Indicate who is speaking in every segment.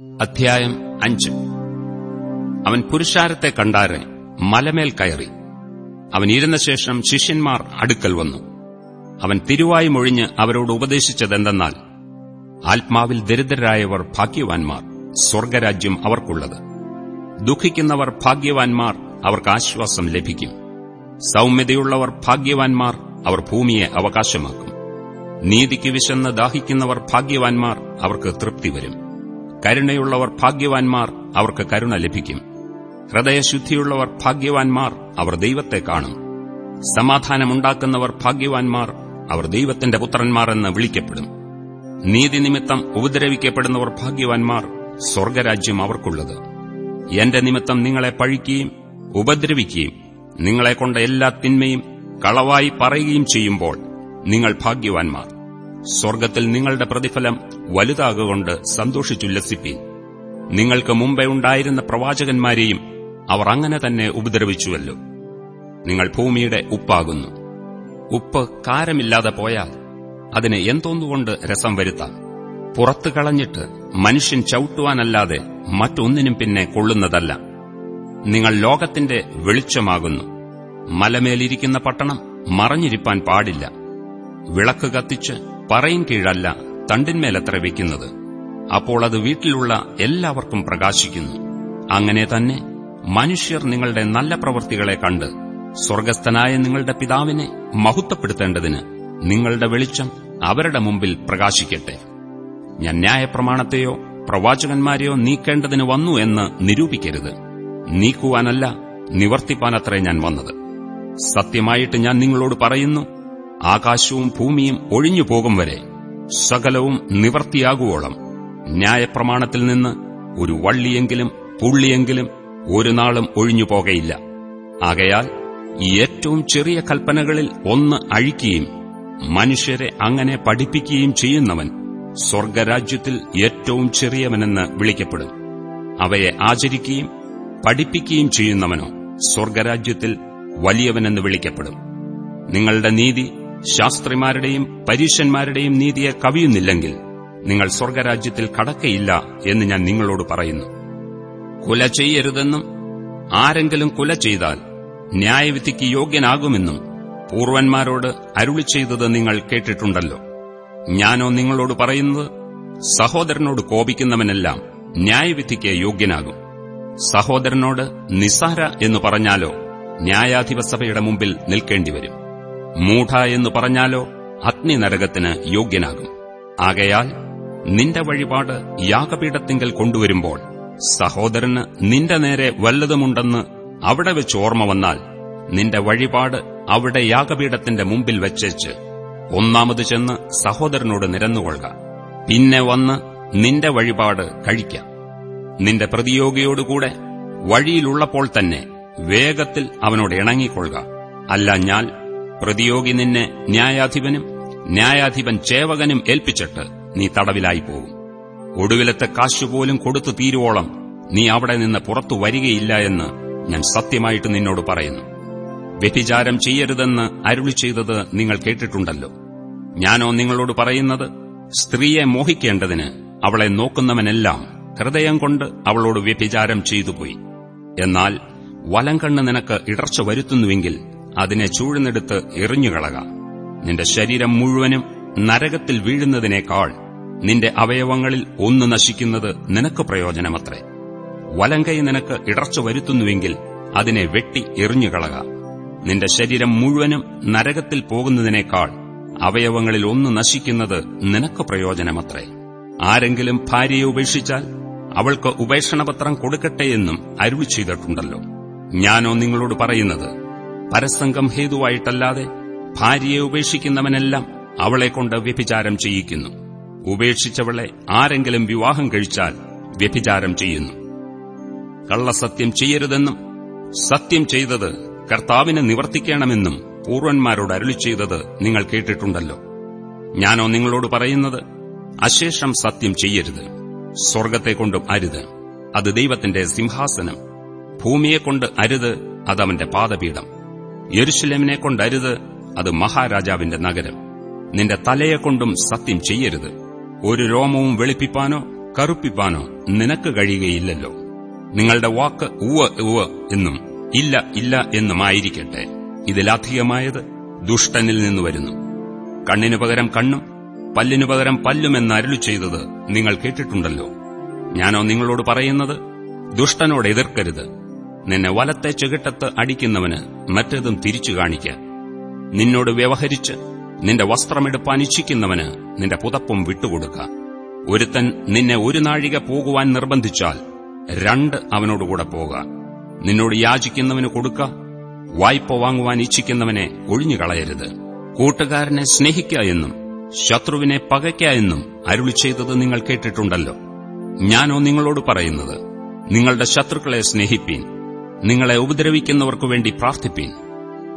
Speaker 1: അധ്യായം അഞ്ച്. അവൻ പുരുഷാരത്തെ കണ്ടാരെ മലമേൽ കയറി. അവൻ ഇരുന്ന ശേഷം ശിഷ്യന്മാർ അടുക്കൽ വന്നു. അവൻ തിരുവായി മൊഴിഞ്ഞ് അവരോട് ഉപദേശിച്ചതെന്തെന്നാൽ ആത്മാവിൽ ദരിദ്രരായവർ ഭാഗ്യവാൻമാർ സ്വർഗരാജ്യം അവർക്കുള്ളത്. ദുഃഖിക്കുന്നവർ ഭാഗ്യവാൻമാർ അവർക്ക് ആശ്വാസം ലഭിക്കും. സൗമ്യതയുള്ളവർ ഭാഗ്യവാൻമാർ അവർ ഭൂമിയെ അവകാശമാക്കും. നീതിക്ക് വിശന്ന് ദാഹിക്കുന്നവർ ഭാഗ്യവാൻമാർ അവർക്ക് തൃപ്തി വരും. കരുണയുള്ളവർ ഭാഗ്യവാൻമാർ അവർക്ക് കരുണ ലഭിക്കും. ഹൃദയശുദ്ധിയുള്ളവർ ഭാഗ്യവാൻമാർ അവർ ദൈവത്തെ കാണും. സമാധാനമുണ്ടാക്കുന്നവർ ഭാഗ്യവാൻമാർ അവർ ദൈവത്തിന്റെ പുത്രന്മാർ എന്ന് വിളിക്കപ്പെടും. നീതിനിമിത്തം ഉപദ്രവിക്കപ്പെടുന്നവർ ഭാഗ്യവാൻമാർ സ്വർഗരാജ്യം അവർക്കുള്ളത്. എന്റെ നിമിത്തം നിങ്ങളെ പഴിക്കുകയും ഉപദ്രവിക്കുകയും നിങ്ങളെക്കൊണ്ട് എല്ലാ തിന്മയും കളവായി പറയുകയും ചെയ്യുമ്പോൾ നിങ്ങൾ ഭാഗ്യവാൻമാർ സ്വർഗത്തിൽ നിങ്ങളുടെ പ്രതിഫലം വലുതാകൊണ്ട് സന്തോഷിച്ചുല്ലസിപ്പീൻ നിങ്ങൾക്ക് മുമ്പേ ഉണ്ടായിരുന്ന പ്രവാചകന്മാരെയും അവർ അങ്ങനെ തന്നെ ഉപദ്രവിച്ചുവല്ലോ. നിങ്ങൾ ഭൂമിയുടെ ഉപ്പാകുന്നു. ഉപ്പ് കാരമില്ലാതെ പോയാൽ അതിനെ എന്തോന്നുകൊണ്ട് രസം വരുത്താം? പുറത്തു കളഞ്ഞിട്ട് മനുഷ്യൻ ചവിട്ടുവാനല്ലാതെ മറ്റൊന്നിനും പിന്നെ കൊള്ളുന്നതല്ല. നിങ്ങൾ ലോകത്തിന്റെ വെളിച്ചമാകുന്നു. മലമേലിരിക്കുന്ന പട്ടണം മറഞ്ഞിരിപ്പാൻ പാടില്ല. വിളക്ക് കത്തിച്ച് പറയും കീഴല്ല. തണ്ടിന്മേലത്ര വയ്ക്കുന്നത് അപ്പോൾ അത് വീട്ടിലുള്ള എല്ലാവർക്കും പ്രകാശിക്കുന്നു. അങ്ങനെ തന്നെ മനുഷ്യർ നിങ്ങളുടെ നല്ല പ്രവൃത്തികളെ കണ്ട് സ്വർഗസ്ഥനായ നിങ്ങളുടെ പിതാവിനെ മഹത്വപ്പെടുത്തേണ്ടതിന് നിങ്ങളുടെ വെളിച്ചം അവരുടെ മുമ്പിൽ പ്രകാശിക്കട്ടെ. ഞാൻ ന്യായപ്രമാണത്തെയോ പ്രവാചകന്മാരെയോ നീക്കേണ്ടതിന് വന്നു എന്ന് നിരൂപിക്കരുത്. നീക്കുവാനല്ല നിവർത്തിപ്പാനത്രേ ഞാൻ വന്നത്. സത്യമായിട്ട് ഞാൻ നിങ്ങളോട് പറയുന്നു ആകാശവും ഭൂമിയും ഒഴിഞ്ഞു പോകും വരെ സകലവും നിവർത്തിയാകുവോളം ന്യായപ്രമാണത്തിൽ നിന്ന് ഒരു വള്ളിയെങ്കിലും പുള്ളിയെങ്കിലും ഒരു നാളും ഒഴിഞ്ഞു പോകയില്ല. ആകയാൽ ഏറ്റവും ചെറിയ കൽപ്പനകളിൽ ഒന്ന് അഴിക്കുകയും മനുഷ്യരെ അങ്ങനെ പഠിപ്പിക്കുകയും ചെയ്യുന്നവൻ സ്വർഗരാജ്യത്തിൽ ഏറ്റവും ചെറിയവനെന്ന് വിളിക്കപ്പെടും. അവയെ ആചരിക്കുകയും പഠിപ്പിക്കുകയും ചെയ്യുന്നവനോ സ്വർഗരാജ്യത്തിൽ വലിയവനെന്ന് വിളിക്കപ്പെടും. നിങ്ങളുടെ നീതി ശാസ്ത്രിമാരുടെയും പരീശന്മാരുടെയും നീതിയെ കവിയുന്നില്ലെങ്കിൽ നിങ്ങൾ സ്വർഗരാജ്യത്തിൽ കടക്കയില്ല എന്ന് ഞാൻ നിങ്ങളോട് പറയുന്നു. കുല ചെയ്യരുതെന്നും ആരെങ്കിലും കുല ചെയ്താൽ ന്യായവിധിക്ക് യോഗ്യനാകുമെന്നും പൂർവന്മാരോട് അരുളി ചെയ്തത് നിങ്ങൾ കേട്ടിട്ടുണ്ടല്ലോ. ഞാനോ നിങ്ങളോട് പറയുന്നത് സഹോദരനോട് കോപിക്കുന്നവനെല്ലാം ന്യായവിധിക്ക് യോഗ്യനാകും. സഹോദരനോട് നിസാര എന്ന് പറഞ്ഞാലോ ന്യായാധിപസഭയുടെ മുമ്പിൽ നിൽക്കേണ്ടിവരും. മൂഢ എന്ന് പറഞ്ഞാലോ അഗ്നിനരകത്തിന് യോഗ്യനാകും. ആകയാൽ നിന്റെ വഴിപാട് യാഗപീഠത്തിങ്കൽ കൊണ്ടുവരുമ്പോൾ സഹോദരന് നിന്റെ നേരെ വല്ലതുമുണ്ടെന്ന് അവിടെ വെച്ച് ഓർമ്മ വന്നാൽ നിന്റെ വഴിപാട് അവിടെ യാഗപീഠത്തിന്റെ മുമ്പിൽ വച്ചേച്ച് ഒന്നാമത് ചെന്ന് സഹോദരനോട് നിരന്നുകൊള്ളുക. പിന്നെ വന്ന് നിന്റെ വഴിപാട് കഴിക്കാം. നിന്റെ പ്രതിയോഗിയോടുകൂടെ വഴിയിലുള്ളപ്പോൾ തന്നെ വേഗത്തിൽ അവനോട് ഇണങ്ങിക്കൊള്ളുക. അല്ല ഞാൻ പ്രതിയോഗി നിന്നെ ന്യായാധിപനും ന്യായാധിപൻ ചേവകനും ഏൽപ്പിച്ചിട്ട് നീ തടവിലായി പോകും ഒടുവിലത്തെ കാശുപോലും കൊടുത്തു തീരുവോളം നീ അവിടെ നിന്ന് പുറത്തു വരികയില്ല എന്ന് ഞാൻ സത്യമായിട്ട് നിന്നോട് പറയുന്നു. വ്യഭിചാരം ചെയ്യരുതെന്ന് അരുളി ചെയ്തത് നിങ്ങൾ കേട്ടിട്ടുണ്ടല്ലോ. ഞാനോ നിങ്ങളോട് പറയുന്നത് സ്ത്രീയെ മോഹിക്കേണ്ടതിന് അവളെ നോക്കുന്നവനെല്ലാം ഹൃദയം കൊണ്ട് അവളോട് വ്യഭിചാരം ചെയ്തുപോയി. എന്നാൽ വലം കണ്ണ് നിനക്ക് ഇടർച്ച വരുത്തുന്നുവെങ്കിൽ അതിനെ ചൂഴ്ന്നെടുത്ത് എറിഞ്ഞുകളക. നിന്റെ ശരീരം മുഴുവനും നരകത്തിൽ വീഴുന്നതിനേക്കാൾ നിന്റെ അവയവങ്ങളിൽ ഒന്ന് നശിക്കുന്നത് നിനക്ക് പ്രയോജനമത്രേ. വലങ്കൈ നിനക്ക് ഇടർച്ച വരുത്തുന്നുവെങ്കിൽ അതിനെ വെട്ടി എറിഞ്ഞുകളക. നിന്റെ ശരീരം മുഴുവനും നരകത്തിൽ പോകുന്നതിനേക്കാൾ അവയവങ്ങളിൽ ഒന്ന് നശിക്കുന്നത് നിനക്ക് പ്രയോജനമത്രേ. ആരെങ്കിലും ഭാര്യയെ ഉപേക്ഷിച്ചാൽ അവൾക്ക് ഉപേക്ഷണപത്രം കൊടുക്കട്ടെയെന്നും അരുൾ ചെയ്തിട്ടുണ്ടല്ലോ. ഞാനോ നിങ്ങളോട് പറയുന്നത് പരസംഗം ഹേതുവായിട്ടല്ലാതെ ഭാര്യയെ ഉപേക്ഷിക്കുന്നവനെല്ലാം അവളെക്കൊണ്ട് വ്യഭിചാരം ചെയ്യിക്കുന്നു. ഉപേക്ഷിച്ചവളെ ആരെങ്കിലും വിവാഹം കഴിച്ചാൽ വ്യഭിചാരം ചെയ്യുന്നു. കള്ളസത്യം ചെയ്യരുതെന്നും സത്യം ചെയ്തത് കർത്താവിനെ നിവർത്തിക്കണമെന്നും പൂർവന്മാരോട് അരുളി ചെയ്തത് നിങ്ങൾ കേട്ടിട്ടുണ്ടല്ലോ. ഞാനോ നിങ്ങളോട് പറയുന്നത് അശേഷം സത്യം ചെയ്യരുത് സ്വർഗത്തെക്കൊണ്ടും അരുത് അത് ദൈവത്തിന്റെ സിംഹാസനം ഭൂമിയെക്കൊണ്ട് അരുത് അതവന്റെ പാദപീഠം. യെരുഷലേമിനെ കൊണ്ടരുത് അത് മഹാരാജാവിന്റെ നഗരം. നിന്റെ തലയെക്കൊണ്ടും സത്യം ചെയ്യരുത്. ഒരു രോമവും വെളുപ്പിപ്പാനോ കറുപ്പിപ്പാനോ നിനക്ക് കഴിയുകയില്ലല്ലോ. നിങ്ങളുടെ വാക്ക് ഉവ ഉവ എന്നും ഇല്ല ഇല്ല എന്നുമായിരിക്കട്ടെ. ഇതിലധികമായത് ദുഷ്ടനിൽ നിന്ന് വരുന്നു. കണ്ണിനു പകരം കണ്ണും പല്ലിനു പകരം പല്ലുമെന്ന് എന്നരുളി ചെയ്തത് നിങ്ങൾ കേട്ടിട്ടുണ്ടല്ലോ. ഞാനോ നിങ്ങളോട് പറയുന്നത് ദുഷ്ടനോട് എതിർക്കരുത്. നിന്നെ വലത്തെ ചെകിട്ടത്ത് അടിക്കുന്നവന് മറ്റേതും തിരിച്ചു കാണിക്ക. നിന്നോട് വ്യവഹരിച്ച് നിന്റെ വസ്ത്രമെടുപ്പാൻ ഇച്ഛിക്കുന്നവന് നിന്റെ പുതപ്പും വിട്ടുകൊടുക്ക. ഒരുത്തൻ നിന്നെ ഒരു നാഴിക പോകുവാൻ നിർബന്ധിച്ചാൽ രണ്ട് അവനോടുകൂടെ പോക. നിന്നോട് യാചിക്കുന്നവന് കൊടുക്ക. വായ്പ വാങ്ങുവാൻ ഇച്ഛിക്കുന്നവനെ ഒഴിഞ്ഞുകളയരുത് കൂട്ടുകാരനെ സ്നേഹിക്ക എന്നും ശത്രുവിനെ പകയ്ക്ക എന്നും അരുളി ചെയ്തത് നിങ്ങൾ കേട്ടിട്ടുണ്ടല്ലോ. ഞാനോ നിങ്ങളോട് പറയുന്നത് നിങ്ങളുടെ ശത്രുക്കളെ സ്നേഹിപ്പീൻ. നിങ്ങളെ ഉപദ്രവിക്കുന്നവർക്കു വേണ്ടി പ്രാർത്ഥിപ്പീൻ.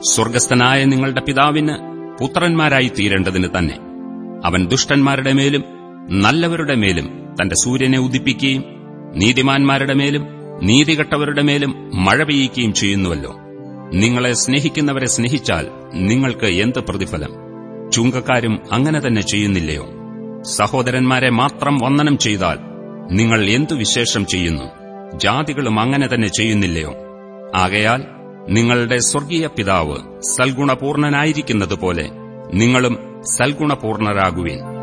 Speaker 1: സ്വർഗസ്ഥനായ നിങ്ങളുടെ പിതാവിന് പുത്രന്മാരായി തീരേണ്ടതിന് തന്നെ. അവൻ ദുഷ്ടന്മാരുടെ മേലും നല്ലവരുടെ മേലും തന്റെ സൂര്യനെ ഉദിപ്പിക്കുകയും നീതിമാന്മാരുടെ മേലും നീതികെട്ടവരുടെ മേലും മഴ പെയ്യിക്കുകയും ചെയ്യുന്നുവല്ലോ. നിങ്ങളെ സ്നേഹിക്കുന്നവരെ സ്നേഹിച്ചാൽ നിങ്ങൾക്ക് എന്ത് പ്രതിഫലം? ചുങ്കക്കാരും അങ്ങനെ തന്നെ ചെയ്യുന്നില്ലയോ? സഹോദരന്മാരെ മാത്രം വന്ദനം ചെയ്താൽ നിങ്ങൾ എന്തു വിശേഷം ചെയ്യുന്നു? ജാതികളും അങ്ങനെ തന്നെ ചെയ്യുന്നില്ലയോ? ആകയാൽ നിങ്ങളുടെ സ്വർഗീയ പിതാവ് സൽഗുണപൂർണനായിരിക്കുന്നതുപോലെ നിങ്ങളും സൽഗുണപൂർണരാകുവിൻ.